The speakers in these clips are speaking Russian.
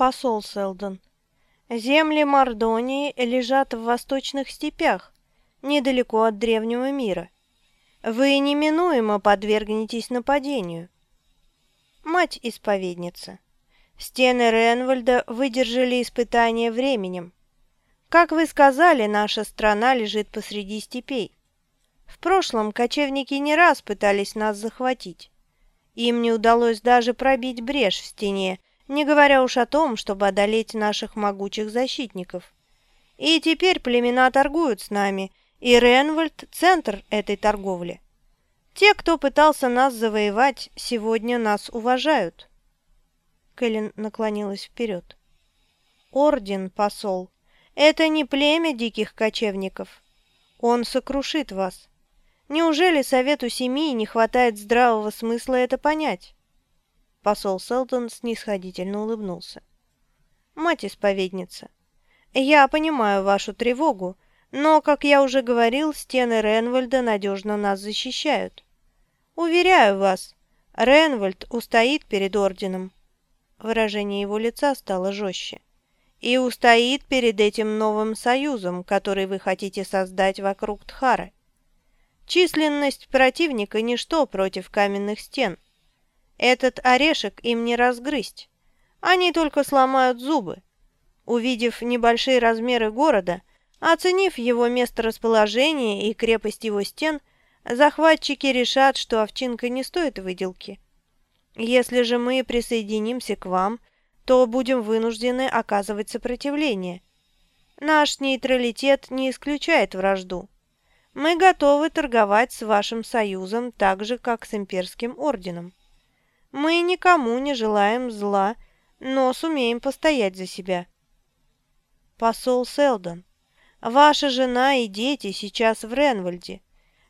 Посол Селдон. Земли Мордонии лежат в восточных степях, недалеко от древнего мира. Вы неминуемо подвергнетесь нападению. Мать-исповедница. Стены Ренвальда выдержали испытание временем. Как вы сказали, наша страна лежит посреди степей. В прошлом кочевники не раз пытались нас захватить. Им не удалось даже пробить брешь в стене, не говоря уж о том, чтобы одолеть наших могучих защитников. И теперь племена торгуют с нами, и Ренвальд – центр этой торговли. Те, кто пытался нас завоевать, сегодня нас уважают. Кэлен наклонилась вперед. Орден, посол, это не племя диких кочевников. Он сокрушит вас. Неужели Совету Семьи не хватает здравого смысла это понять? Посол Селтон снисходительно улыбнулся. «Мать-исповедница, я понимаю вашу тревогу, но, как я уже говорил, стены Ренвальда надежно нас защищают. Уверяю вас, Ренвальд устоит перед Орденом». Выражение его лица стало жестче. «И устоит перед этим новым союзом, который вы хотите создать вокруг Тхары. Численность противника – ничто против каменных стен». Этот орешек им не разгрызть. Они только сломают зубы. Увидев небольшие размеры города, оценив его месторасположение и крепость его стен, захватчики решат, что овчинка не стоит выделки. Если же мы присоединимся к вам, то будем вынуждены оказывать сопротивление. Наш нейтралитет не исключает вражду. Мы готовы торговать с вашим союзом так же, как с имперским орденом. Мы никому не желаем зла, но сумеем постоять за себя. Посол Селдон, ваша жена и дети сейчас в Ренвальде.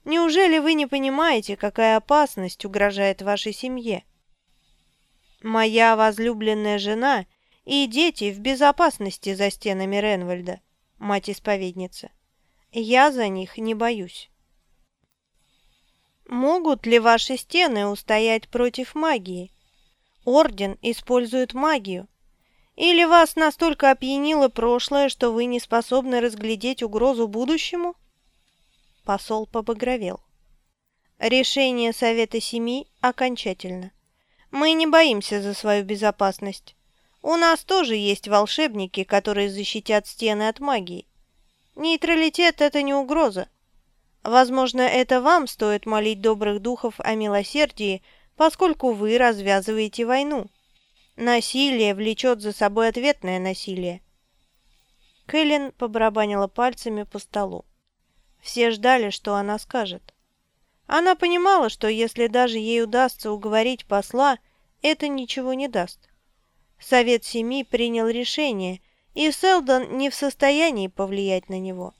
Неужели вы не понимаете, какая опасность угрожает вашей семье? Моя возлюбленная жена и дети в безопасности за стенами Ренвальда, мать-исповедница. Я за них не боюсь. Могут ли ваши стены устоять против магии? Орден использует магию. Или вас настолько опьянило прошлое, что вы не способны разглядеть угрозу будущему? Посол побагровел. Решение Совета Семи окончательно. Мы не боимся за свою безопасность. У нас тоже есть волшебники, которые защитят стены от магии. Нейтралитет – это не угроза. Возможно, это вам стоит молить добрых духов о милосердии, поскольку вы развязываете войну. Насилие влечет за собой ответное насилие. Кэлен побарабанила пальцами по столу. Все ждали, что она скажет. Она понимала, что если даже ей удастся уговорить посла, это ничего не даст. Совет Семи принял решение, и Селдон не в состоянии повлиять на него.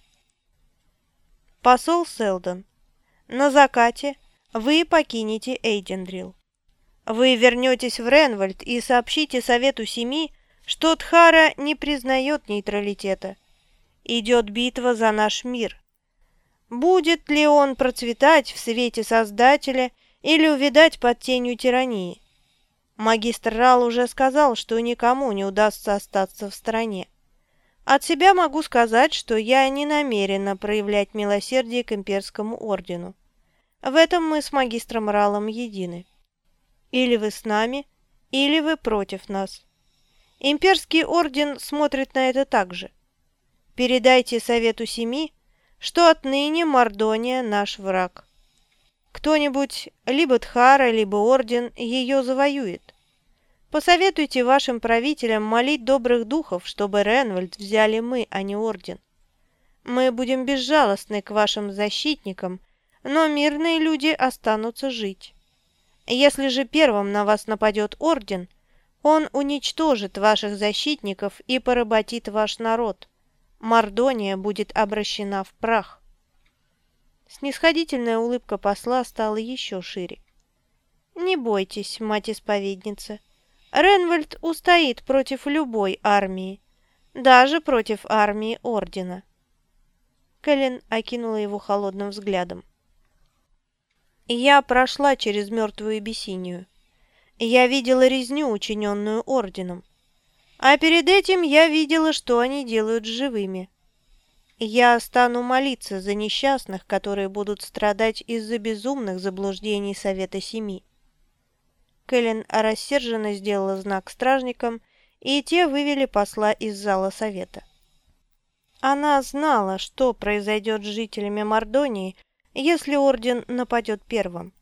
Посол Селдон, на закате вы покинете Эйдендрил. Вы вернетесь в Ренвальд и сообщите Совету Семи, что Тхара не признает нейтралитета. Идет битва за наш мир. Будет ли он процветать в свете Создателя или увидать под тенью тирании? Магистр Рал уже сказал, что никому не удастся остаться в стране. От себя могу сказать, что я не намерена проявлять милосердие к имперскому ордену. В этом мы с магистром Ралом едины. Или вы с нами, или вы против нас. Имперский орден смотрит на это так же. Передайте Совету Семи, что отныне Мордония наш враг. Кто-нибудь, либо Тхара, либо Орден, ее завоюет. Посоветуйте вашим правителям молить добрых духов, чтобы Ренвальд взяли мы, а не Орден. Мы будем безжалостны к вашим защитникам, но мирные люди останутся жить. Если же первым на вас нападет Орден, он уничтожит ваших защитников и поработит ваш народ. Мордония будет обращена в прах. Снисходительная улыбка посла стала еще шире. «Не бойтесь, мать-исповедница». Ренвальд устоит против любой армии, даже против армии Ордена. Кэлен окинула его холодным взглядом. «Я прошла через мертвую Бесинию. Я видела резню, учиненную Орденом. А перед этим я видела, что они делают с живыми. Я стану молиться за несчастных, которые будут страдать из-за безумных заблуждений Совета Семи. Кэлен рассерженно сделала знак стражникам, и те вывели посла из зала совета. Она знала, что произойдет с жителями Мордонии, если Орден нападет первым.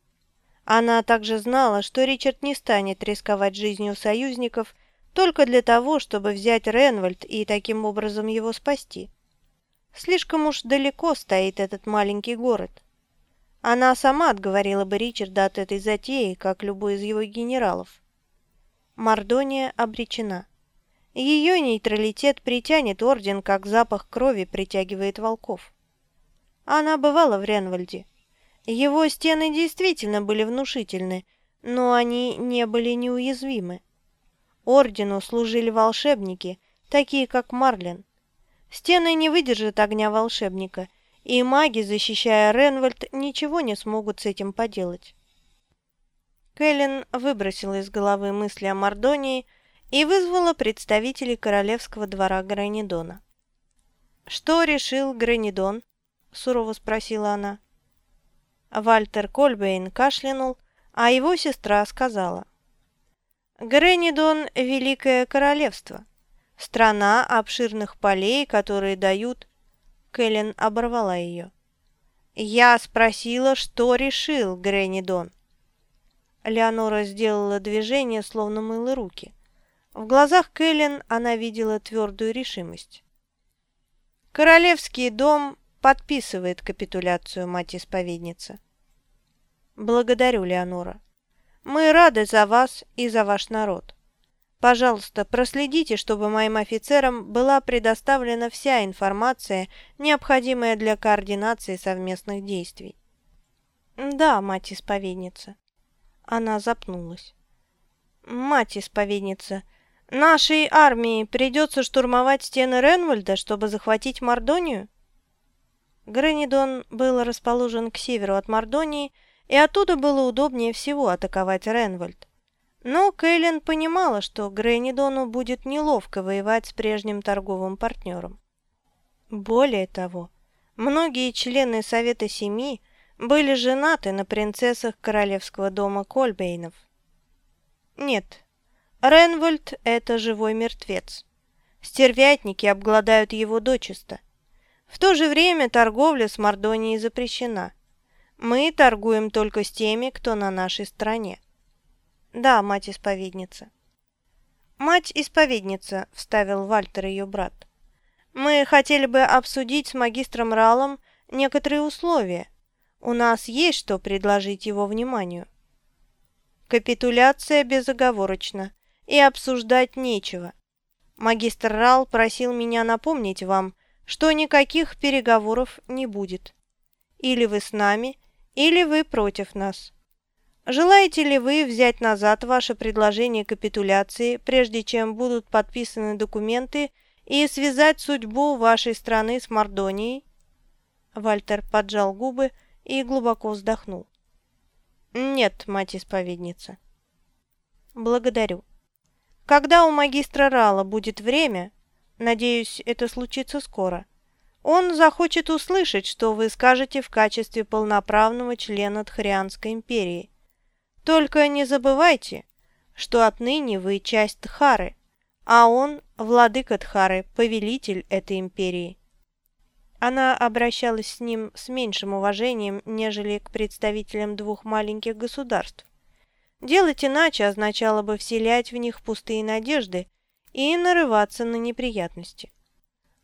Она также знала, что Ричард не станет рисковать жизнью союзников только для того, чтобы взять Ренвальд и таким образом его спасти. Слишком уж далеко стоит этот маленький город. Она сама отговорила бы Ричарда от этой затеи, как любой из его генералов. Мордония обречена. Ее нейтралитет притянет орден, как запах крови притягивает волков. Она бывала в Ренвальде. Его стены действительно были внушительны, но они не были неуязвимы. Ордену служили волшебники, такие как Марлин. Стены не выдержат огня волшебника, и маги, защищая Ренвальд, ничего не смогут с этим поделать. Кэлен выбросила из головы мысли о Мордонии и вызвала представителей королевского двора Гранидона. «Что решил Гранидон?» – сурово спросила она. Вальтер Кольбейн кашлянул, а его сестра сказала. «Гранидон – великое королевство, страна обширных полей, которые дают...» Кэлен оборвала ее. «Я спросила, что решил Гранидон?» Леонора сделала движение, словно мыла руки. В глазах Кэлен она видела твердую решимость. «Королевский дом подписывает капитуляцию, мать-исповедница». «Благодарю, Леонора. Мы рады за вас и за ваш народ. Пожалуйста, проследите, чтобы моим офицерам была предоставлена вся информация, необходимая для координации совместных действий». «Да, мать-исповедница». Она запнулась. «Мать-исповедница, нашей армии придется штурмовать стены Ренвальда, чтобы захватить Мордонию?» Гранидон был расположен к северу от Мордонии, и оттуда было удобнее всего атаковать Ренвальд. Но Кейлин понимала, что Гренидону будет неловко воевать с прежним торговым партнером. Более того, многие члены Совета Семи были женаты на принцессах королевского дома Кольбейнов. Нет, Ренвольд – это живой мертвец. Стервятники обгладают его дочисто. В то же время торговля с Мордонией запрещена. Мы торгуем только с теми, кто на нашей стороне. Да, мать-исповедница. «Мать-исповедница», – вставил Вальтер ее брат. «Мы хотели бы обсудить с магистром Ралом некоторые условия, у нас есть что предложить его вниманию. Капитуляция безоговорочна, и обсуждать нечего. Магистр Рал просил меня напомнить вам, что никаких переговоров не будет. Или вы с нами, или вы против нас. Желаете ли вы взять назад ваше предложение капитуляции, прежде чем будут подписаны документы, и связать судьбу вашей страны с Мордонией? Вальтер поджал губы, и глубоко вздохнул. «Нет, мать-исповедница». «Благодарю. Когда у магистра Рала будет время, надеюсь, это случится скоро, он захочет услышать, что вы скажете в качестве полноправного члена Тхарианской империи. Только не забывайте, что отныне вы часть Тхары, а он – владыка Тхары, повелитель этой империи. Она обращалась с ним с меньшим уважением, нежели к представителям двух маленьких государств. Делать иначе означало бы вселять в них пустые надежды и нарываться на неприятности.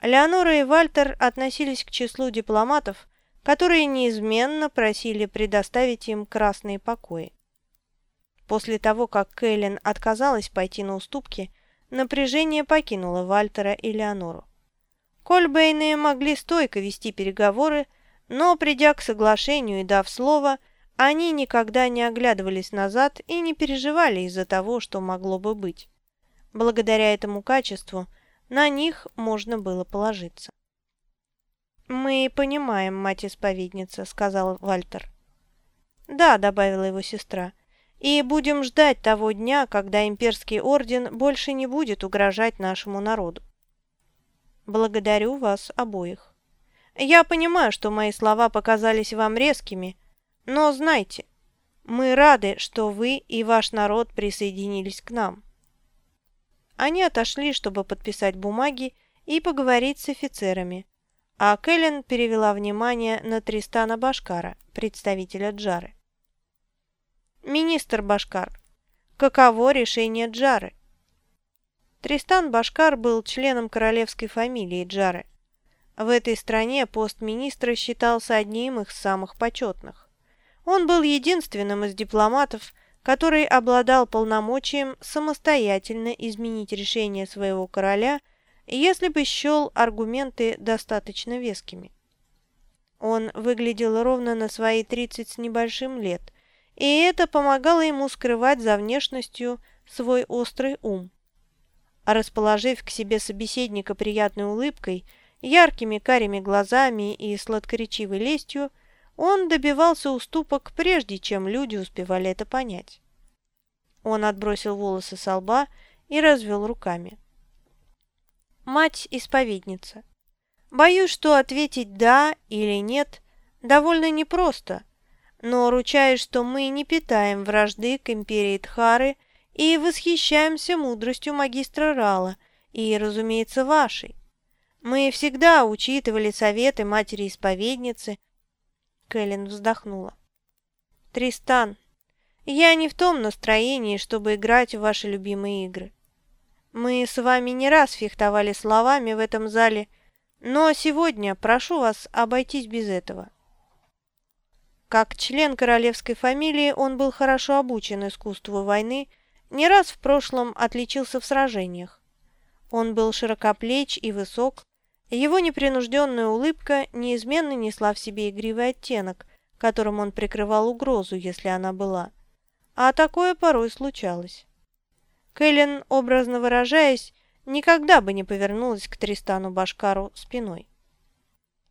Леонора и Вальтер относились к числу дипломатов, которые неизменно просили предоставить им красные покои. После того, как Кэлен отказалась пойти на уступки, напряжение покинуло Вальтера и Леонору. Кольбейны могли стойко вести переговоры, но, придя к соглашению и дав слово, они никогда не оглядывались назад и не переживали из-за того, что могло бы быть. Благодаря этому качеству на них можно было положиться. «Мы понимаем, мать-исповедница», — сказал Вальтер. «Да», — добавила его сестра, — и будем ждать того дня, когда имперский орден больше не будет угрожать нашему народу. Благодарю вас обоих. Я понимаю, что мои слова показались вам резкими, но знайте, мы рады, что вы и ваш народ присоединились к нам. Они отошли, чтобы подписать бумаги и поговорить с офицерами, а Кэлен перевела внимание на Тристана Башкара, представителя Джары. «Министр Башкар, каково решение Джары?» Тристан Башкар был членом королевской фамилии Джары. В этой стране пост министра считался одним из самых почетных. Он был единственным из дипломатов, который обладал полномочием самостоятельно изменить решение своего короля, если бы счел аргументы достаточно вескими. Он выглядел ровно на свои 30 с небольшим лет, и это помогало ему скрывать за внешностью свой острый ум. А расположив к себе собеседника приятной улыбкой, яркими карими глазами и сладкоречивой лестью, он добивался уступок, прежде чем люди успевали это понять. Он отбросил волосы со лба и развел руками. Мать-исповедница. Боюсь, что ответить «да» или «нет» довольно непросто, но ручаюсь, что мы не питаем вражды к империи Тхары и восхищаемся мудростью магистра Рала и, разумеется, вашей. Мы всегда учитывали советы матери-исповедницы Кэлен вздохнула. «Тристан, я не в том настроении, чтобы играть в ваши любимые игры. Мы с вами не раз фехтовали словами в этом зале, но сегодня прошу вас обойтись без этого». Как член королевской фамилии он был хорошо обучен искусству войны, не раз в прошлом отличился в сражениях. Он был широкоплеч и высок, его непринужденная улыбка неизменно несла в себе игривый оттенок, которым он прикрывал угрозу, если она была. А такое порой случалось. Кэлен, образно выражаясь, никогда бы не повернулась к Тристану Башкару спиной.